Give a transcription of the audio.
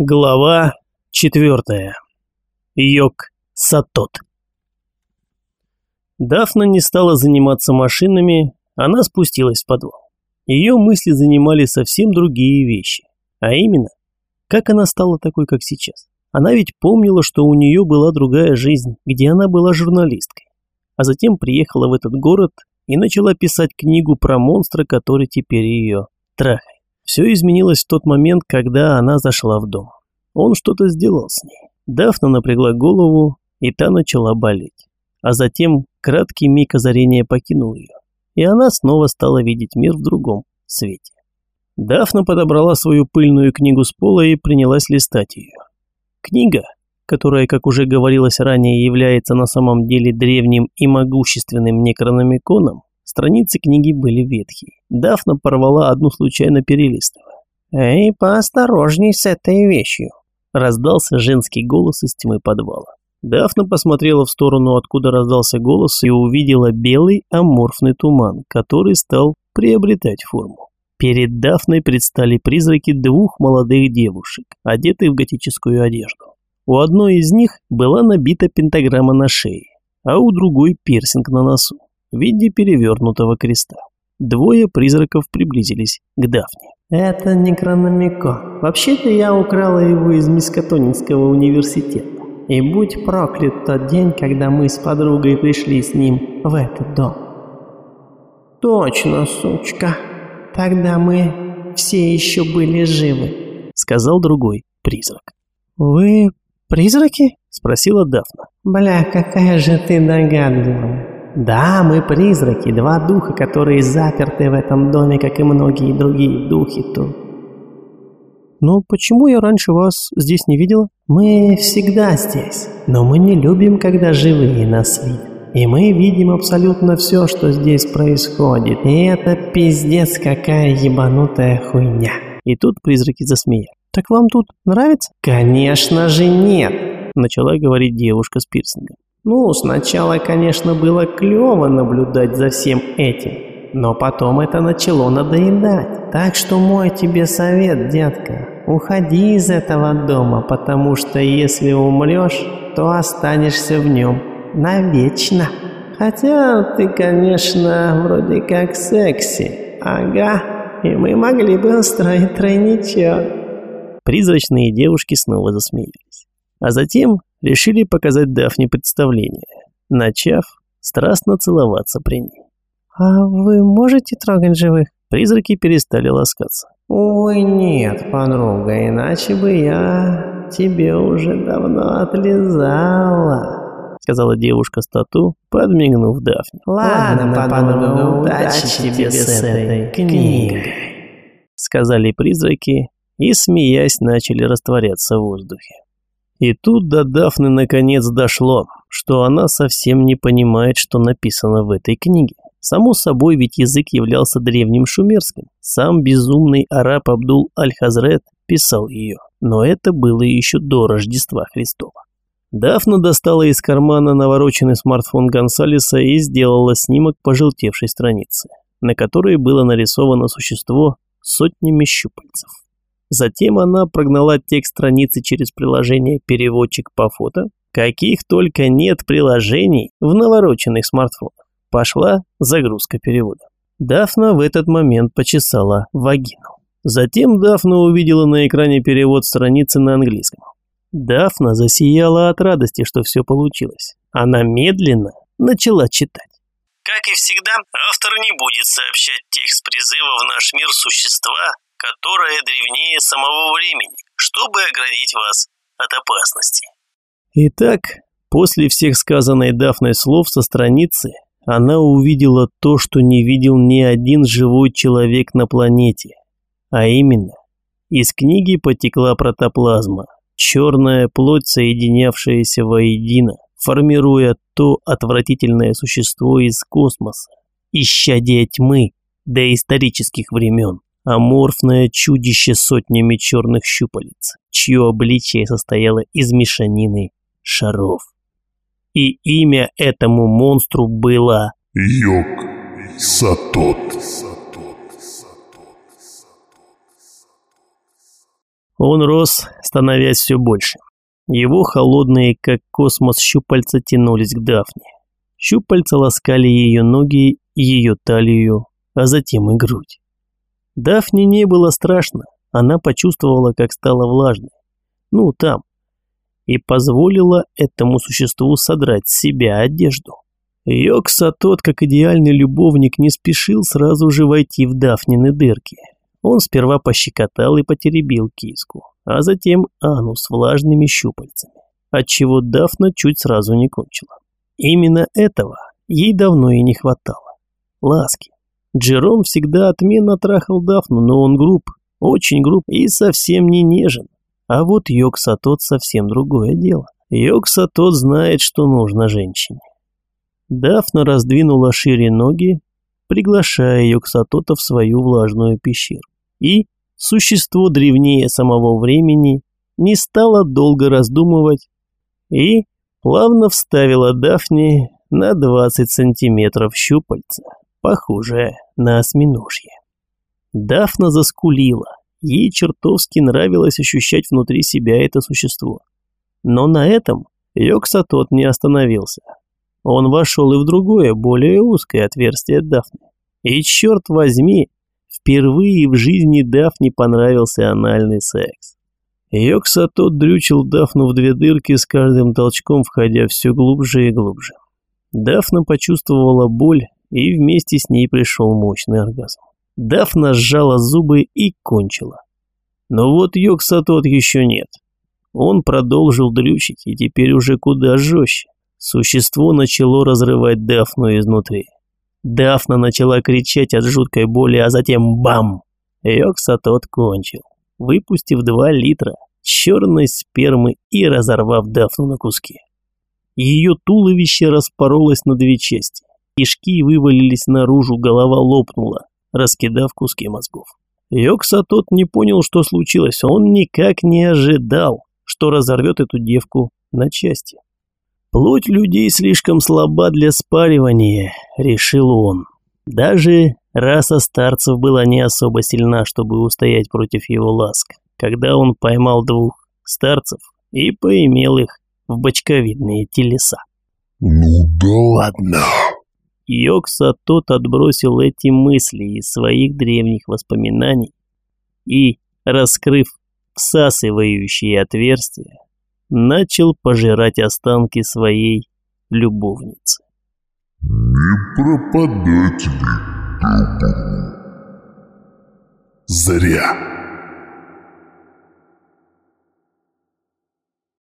Глава четвертая. Йог Сатот. Дафна не стала заниматься машинами, она спустилась в подвал. Ее мысли занимали совсем другие вещи. А именно, как она стала такой, как сейчас. Она ведь помнила, что у нее была другая жизнь, где она была журналисткой. А затем приехала в этот город и начала писать книгу про монстра, который теперь ее трахает. Все изменилось в тот момент, когда она зашла в дом. Он что-то сделал с ней. Дафна напрягла голову, и та начала болеть. А затем краткий миг озарения покинул ее, и она снова стала видеть мир в другом свете. Дафна подобрала свою пыльную книгу с пола и принялась листать ее. Книга, которая, как уже говорилось ранее, является на самом деле древним и могущественным некрономиконом, Страницы книги были ветхие. Дафна порвала одну случайно перелистывая. «Эй, поосторожней с этой вещью!» Раздался женский голос из тьмы подвала. Дафна посмотрела в сторону, откуда раздался голос, и увидела белый аморфный туман, который стал приобретать форму. Перед Дафной предстали призраки двух молодых девушек, одетых в готическую одежду. У одной из них была набита пентаграмма на шее, а у другой пирсинг на носу в виде перевернутого креста. Двое призраков приблизились к Дафне. «Это Некрономико. Вообще-то я украла его из Мискатонинского университета. И будь проклят тот день, когда мы с подругой пришли с ним в этот дом». «Точно, сучка. Тогда мы все еще были живы», — сказал другой призрак. «Вы призраки?» — спросила Дафна. «Бля, какая же ты догадливая. Да, мы призраки, два духа, которые заперты в этом доме, как и многие другие духи тут. Но почему я раньше вас здесь не видела? Мы всегда здесь, но мы не любим, когда живые нас видят. И мы видим абсолютно все, что здесь происходит. И это пиздец какая ебанутая хуйня. И тут призраки засмеялись. Так вам тут нравится? Конечно же нет, начала говорить девушка с пирсингом. Ну, сначала, конечно, было клево наблюдать за всем этим, но потом это начало надоедать. Так что мой тебе совет, детка, уходи из этого дома, потому что если умрешь, то останешься в нем навечно. Хотя ты, конечно, вроде как секси. Ага, и мы могли бы устроить тройничок. Призрачные девушки снова засмеялись. А затем решили показать Дафне представление, начав страстно целоваться при ней. «А вы можете трогать живых?» Призраки перестали ласкаться. «Ой, нет, подруга, иначе бы я тебе уже давно отлизала», сказала девушка с тату, подмигнув Дафне. «Ладно, подруга, удачи тебе с этой книгой», сказали призраки и, смеясь, начали растворяться в воздухе. И тут до Дафны наконец дошло, что она совсем не понимает, что написано в этой книге. Само собой, ведь язык являлся древним шумерским. Сам безумный араб Абдул Аль-Хазрет писал ее, но это было еще до Рождества Христова. Дафна достала из кармана навороченный смартфон Гонсалеса и сделала снимок пожелтевшей страницы, на которой было нарисовано существо с сотнями щупальцев. Затем она прогнала текст страницы через приложение «Переводчик по фото». Каких только нет приложений в навороченных смартфонах. Пошла загрузка перевода. Дафна в этот момент почесала вагину. Затем Дафна увидела на экране перевод страницы на английском. Дафна засияла от радости, что все получилось. Она медленно начала читать. Как и всегда, автор не будет сообщать текст призыва в наш мир существа, которое древнее самого времени, чтобы оградить вас от опасности. Итак, после всех сказанной Дафной слов со страницы, она увидела то, что не видел ни один живой человек на планете. А именно, из книги потекла протоплазма, черная плоть, соединявшаяся воедино, формируя то отвратительное существо из космоса, исчадие тьмы до исторических времен аморфное чудище сотнями черных щупалец, чье обличие состояло из мешанины шаров. И имя этому монстру было Йог Сатот. Он рос, становясь все больше. Его холодные, как космос, щупальца тянулись к Дафне. Щупальца ласкали ее ноги, ее талию, а затем и грудь. Дафне не было страшно, она почувствовала, как стала влажной. Ну, там. И позволила этому существу содрать с себя одежду. Йокса тот, как идеальный любовник, не спешил сразу же войти в Дафнины дырки. Он сперва пощекотал и потеребил киску, а затем анус влажными щупальцами, отчего Дафна чуть сразу не кончила. Именно этого ей давно и не хватало. Ласки. Джером всегда отменно трахал Дафну, но он груб, очень груб и совсем не нежен. А вот Йокса тот совсем другое дело. Йокса тот знает, что нужно женщине. Дафна раздвинула шире ноги, приглашая Йоксатота в свою влажную пещеру. И существо древнее самого времени не стало долго раздумывать и плавно вставила Дафни на 20 сантиметров щупальца, похожее на осьминожье. Дафна заскулила, ей чертовски нравилось ощущать внутри себя это существо. Но на этом Йоксатот не остановился. Он вошел и в другое, более узкое отверстие Дафны. И черт возьми, впервые в жизни Дафне понравился анальный секс. Йокса тот дрючил Дафну в две дырки с каждым толчком, входя все глубже и глубже. Дафна почувствовала боль, и вместе с ней пришел мощный оргазм. Дафна сжала зубы и кончила. Но вот Йокса тот еще нет. Он продолжил дрючить, и теперь уже куда жестче. Существо начало разрывать Дафну изнутри. Дафна начала кричать от жуткой боли, а затем бам! Йокса тот кончил, выпустив два литра черной спермы и разорвав Дафну на куски. Ее туловище распоролось на две части. Кишки вывалились наружу, голова лопнула, раскидав куски мозгов. Йокса тот не понял, что случилось. Он никак не ожидал, что разорвет эту девку на части. Плоть людей слишком слаба для спаривания, решил он. Даже раса старцев была не особо сильна, чтобы устоять против его ласк, когда он поймал двух старцев и поимел их в бочковидные телеса. «Ну да ладно!» Йокса тот отбросил эти мысли из своих древних воспоминаний и, раскрыв всасывающие отверстия, начал пожирать останки своей любовницы. «Не пропадать добру?» «Зря!»